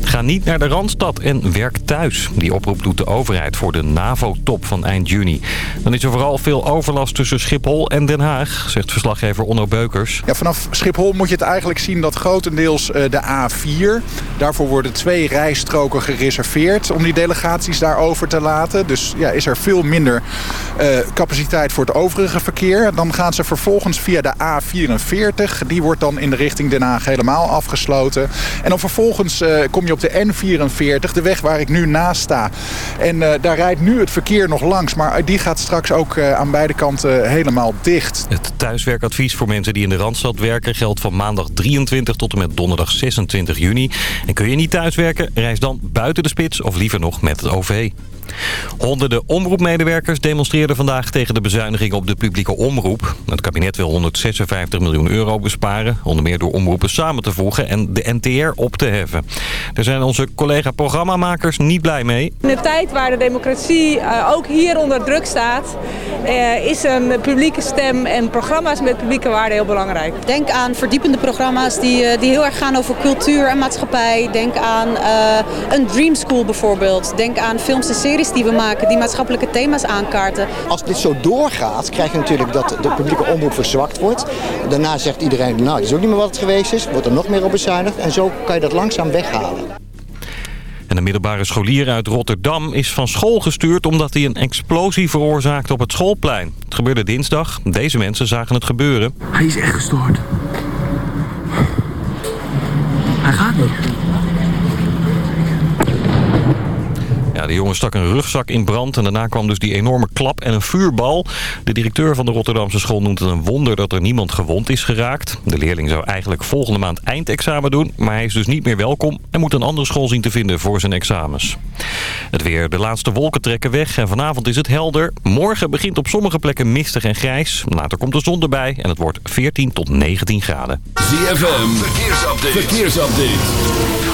Ga niet naar de Randstad en werk thuis. Die oproep doet de overheid voor de NAVO-top van eind juni. Dan is er vooral veel overlast tussen Schiphol en Den Haag, zegt verslaggever Onno Beukers. Ja, vanaf Schiphol moet je het eigenlijk zien dat grotendeels eh, de A4... daarvoor worden twee rijstroken gereserveerd om die delegaties daarover te laten. Dus ja, is er veel minder uh, capaciteit voor het overige verkeer. Dan gaan ze vervolgens via de A44. Die wordt dan in de richting Den Haag helemaal afgesloten. En dan vervolgens uh, kom op de N44, de weg waar ik nu naast sta. En uh, daar rijdt nu het verkeer nog langs, maar die gaat straks ook uh, aan beide kanten helemaal dicht. Het thuiswerkadvies voor mensen die in de Randstad werken geldt van maandag 23 tot en met donderdag 26 juni. En kun je niet thuiswerken, reis dan buiten de spits of liever nog met het OV. Honderden omroepmedewerkers demonstreerden vandaag tegen de bezuinigingen op de publieke omroep. Het kabinet wil 156 miljoen euro besparen, onder meer door omroepen samen te voegen en de NTR op te heffen. Daar zijn onze collega-programmamakers niet blij mee. In een tijd waar de democratie uh, ook hier onder druk staat, uh, is een publieke stem en programma's met publieke waarde heel belangrijk. Denk aan verdiepende programma's die, uh, die heel erg gaan over cultuur en maatschappij. Denk aan een Dream School bijvoorbeeld. Denk aan films en series die we maken die maatschappelijke thema's aankaarten. Als dit zo doorgaat, krijg je natuurlijk dat de publieke omroep verzwakt wordt. Daarna zegt iedereen, nou, dat is ook niet meer wat het geweest is. Wordt er nog meer op bezuinigd. En zo kan je dat langzaam weghalen. Een middelbare scholier uit Rotterdam is van school gestuurd... omdat hij een explosie veroorzaakte op het schoolplein. Het gebeurde dinsdag. Deze mensen zagen het gebeuren. Hij is echt gestoord. Hij gaat niet. Ja, de jongen stak een rugzak in brand en daarna kwam dus die enorme klap en een vuurbal. De directeur van de Rotterdamse school noemt het een wonder dat er niemand gewond is geraakt. De leerling zou eigenlijk volgende maand eindexamen doen, maar hij is dus niet meer welkom en moet een andere school zien te vinden voor zijn examens. Het weer, de laatste wolken trekken weg en vanavond is het helder. Morgen begint op sommige plekken mistig en grijs. Later komt de zon erbij en het wordt 14 tot 19 graden. ZFM, verkeersupdate. verkeersupdate.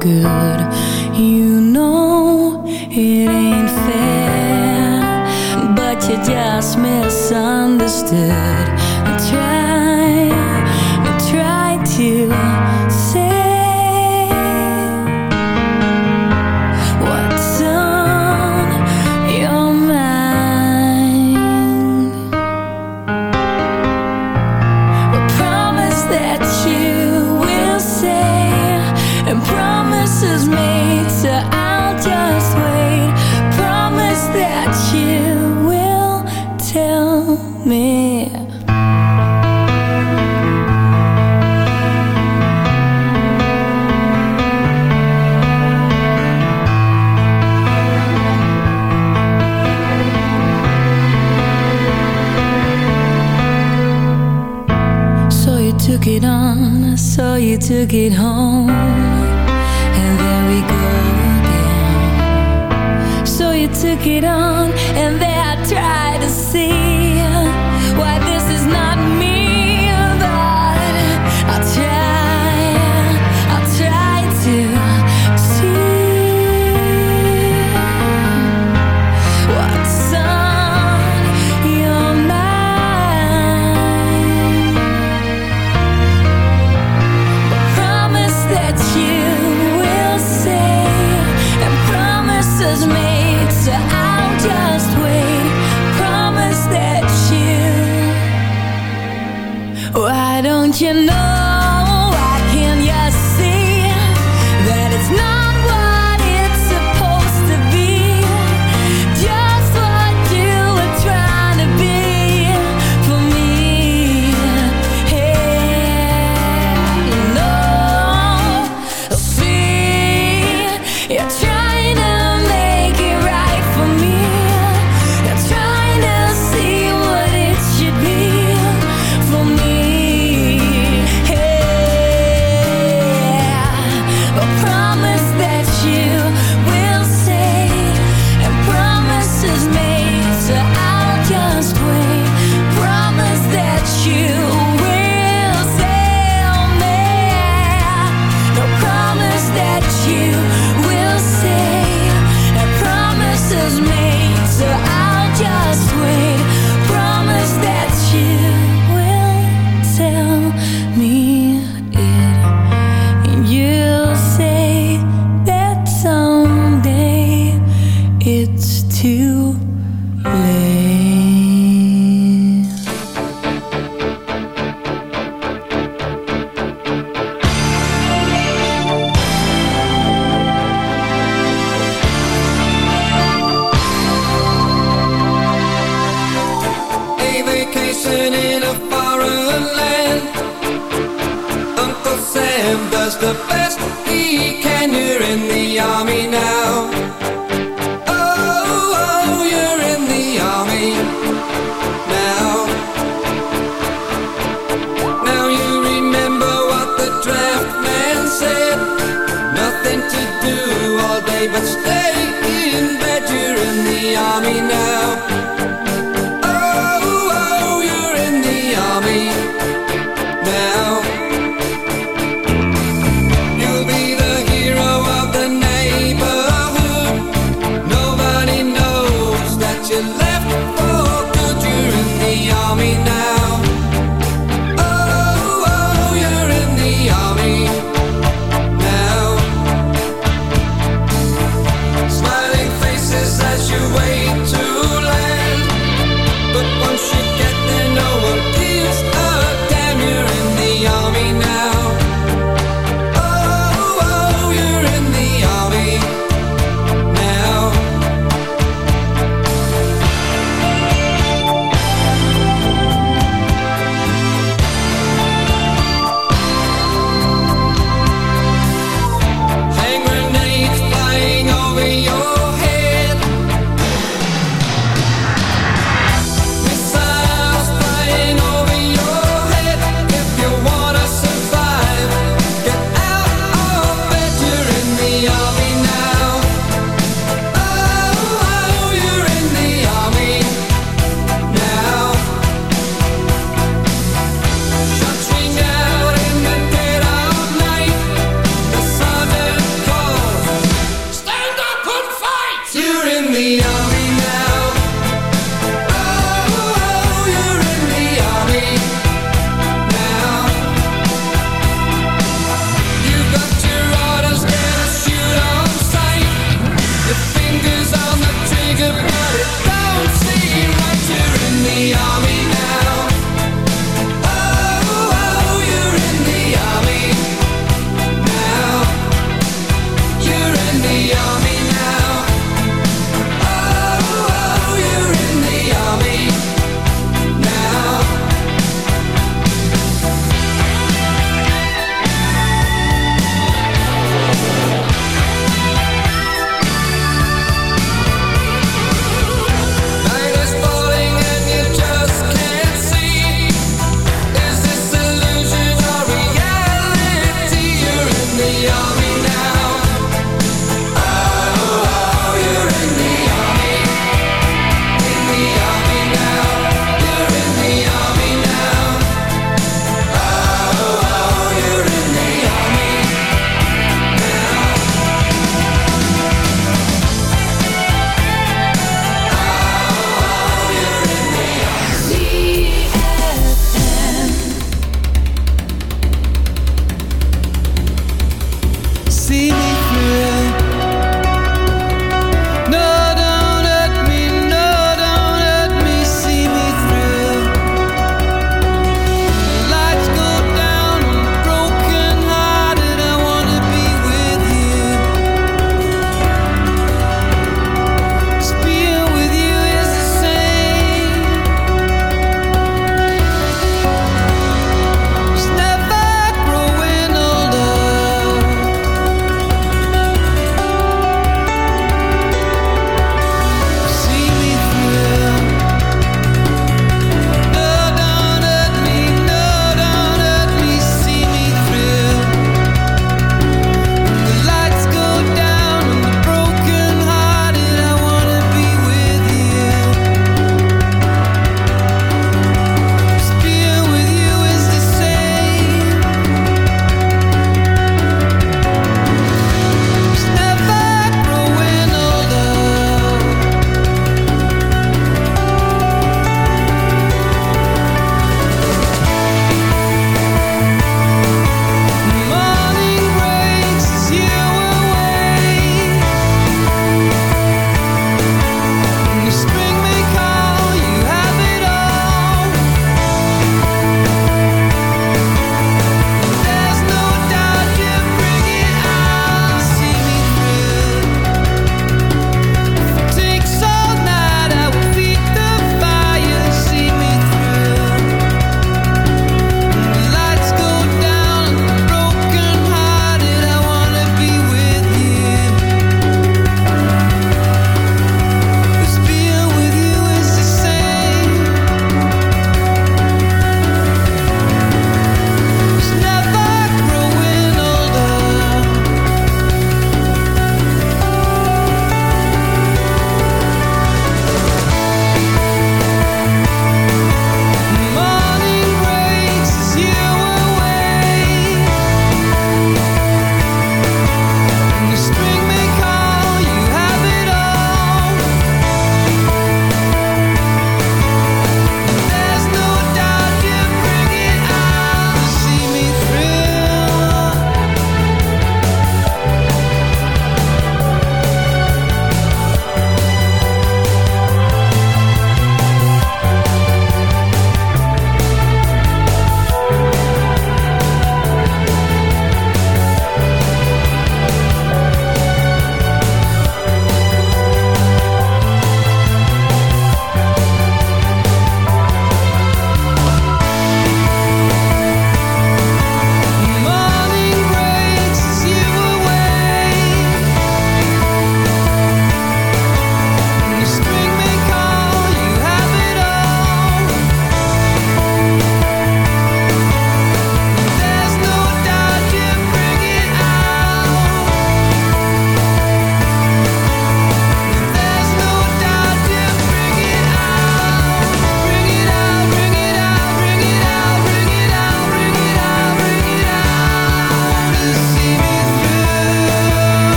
Good. You know it ain't fair, but you just misunderstood.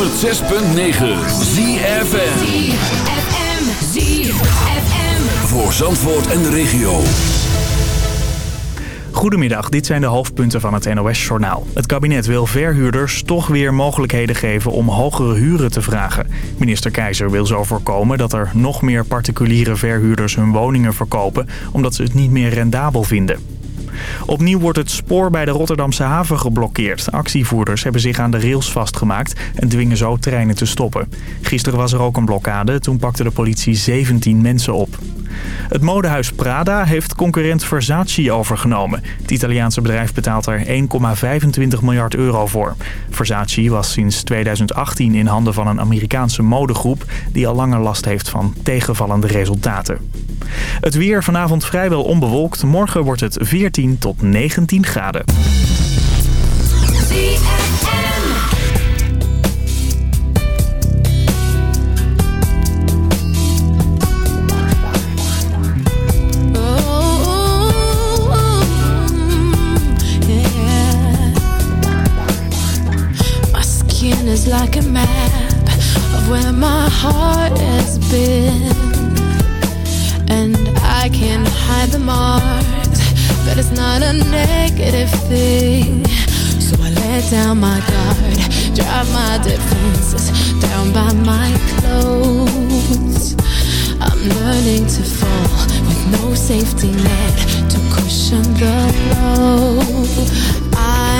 106.9 ZFM. ZFM, ZFM. Voor Zandvoort en de regio. Goedemiddag, dit zijn de hoofdpunten van het NOS-journaal. Het kabinet wil verhuurders toch weer mogelijkheden geven om hogere huren te vragen. Minister Keizer wil zo voorkomen dat er nog meer particuliere verhuurders hun woningen verkopen... omdat ze het niet meer rendabel vinden. Opnieuw wordt het spoor bij de Rotterdamse haven geblokkeerd. Actievoerders hebben zich aan de rails vastgemaakt en dwingen zo treinen te stoppen. Gisteren was er ook een blokkade, toen pakte de politie 17 mensen op. Het modehuis Prada heeft concurrent Versace overgenomen. Het Italiaanse bedrijf betaalt er 1,25 miljard euro voor. Versace was sinds 2018 in handen van een Amerikaanse modegroep... die al langer last heeft van tegenvallende resultaten. Het weer vanavond vrijwel onbewolkt. Morgen wordt het 14 tot 19 graden. not a negative thing. So I let down my guard Drop my defenses down by my clothes. I'm learning to fall with no safety net To cushion the blow. I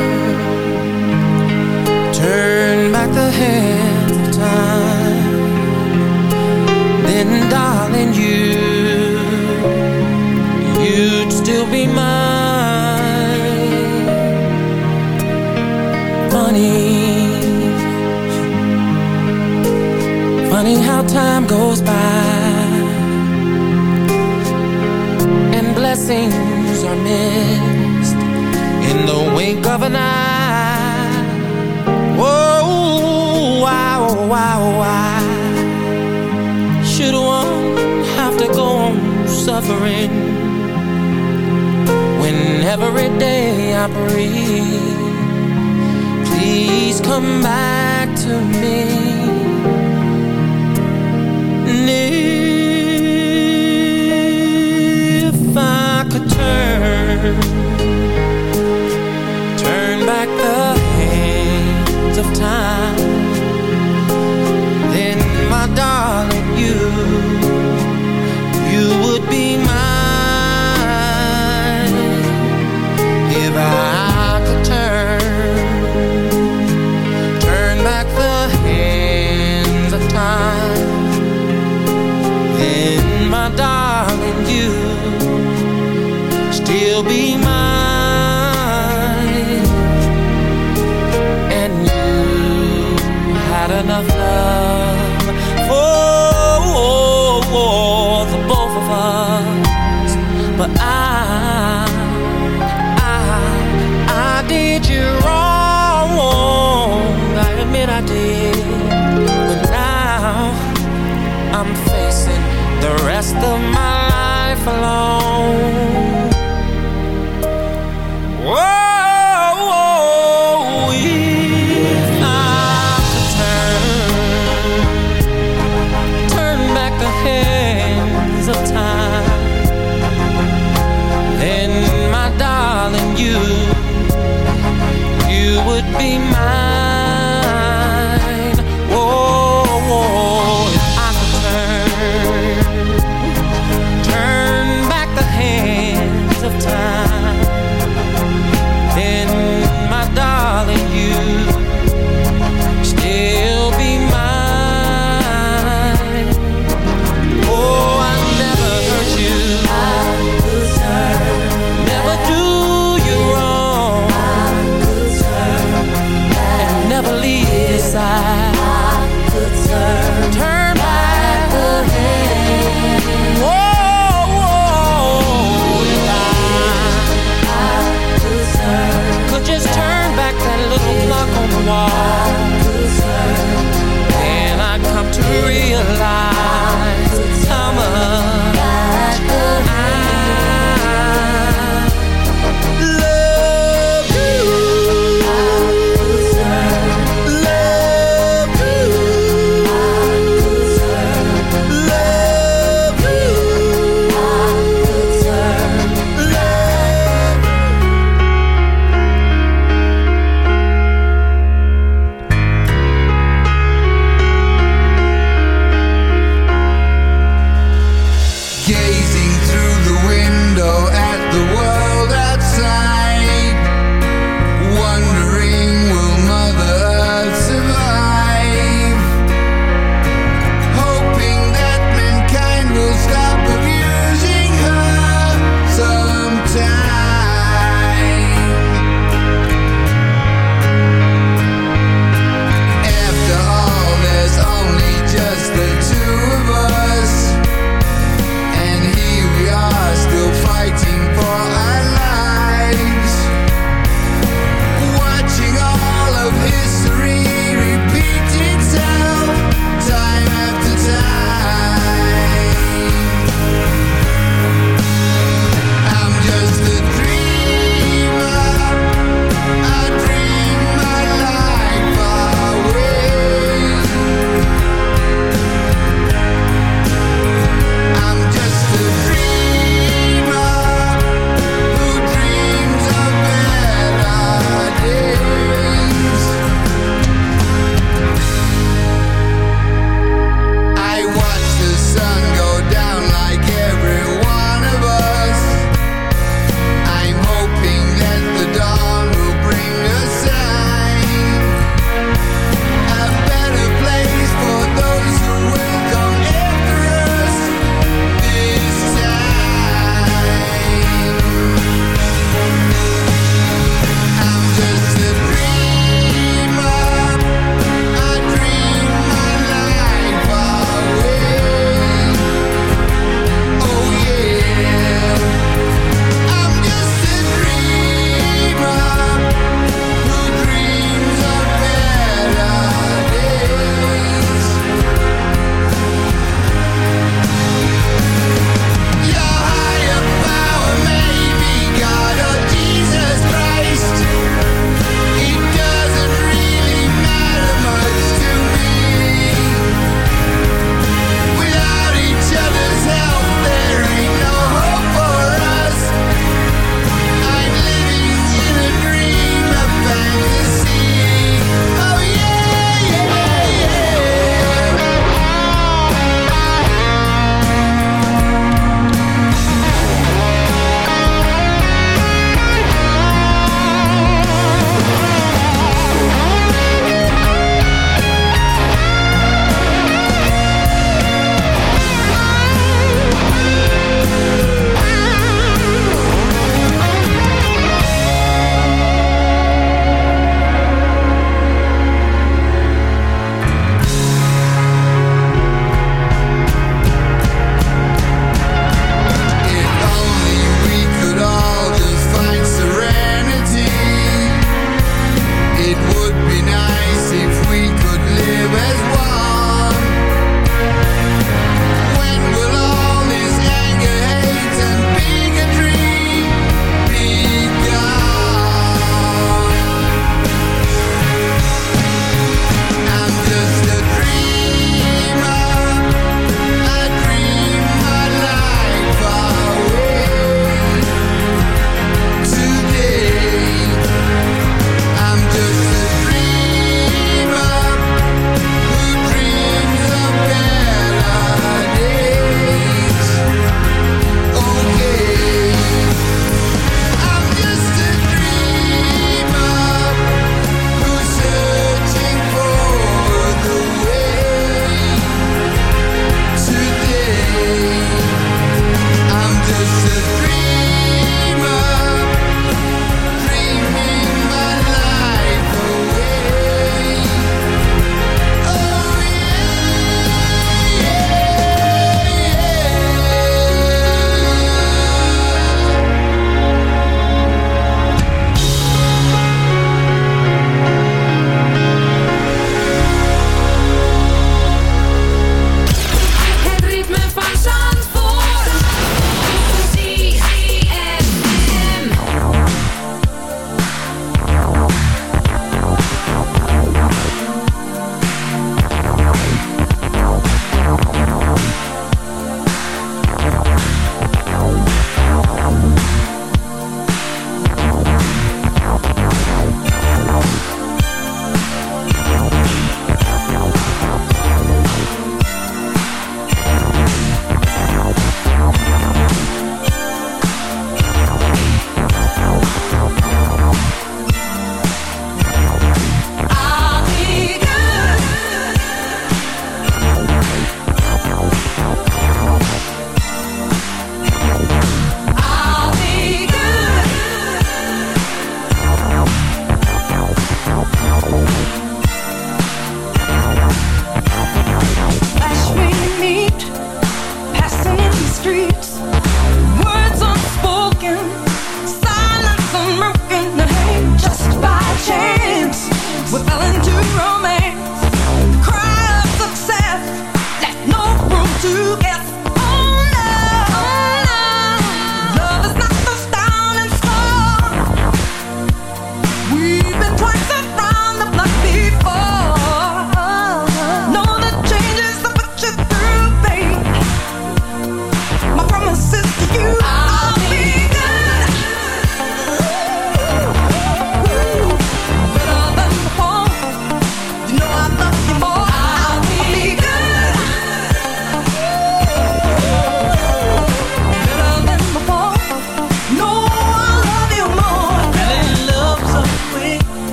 funny. Funny how time goes by And blessings are missed In the wink of an eye. Oh, wow, wow, why Should one have to go on suffering When every day I breathe? Please come back to me. You still be mine. And you had enough love for the both of us. But I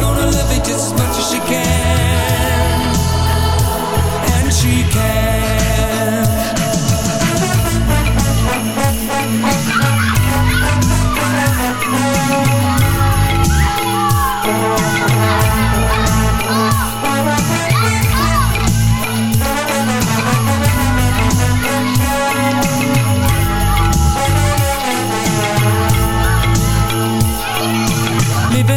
gonna love it just as much as she can.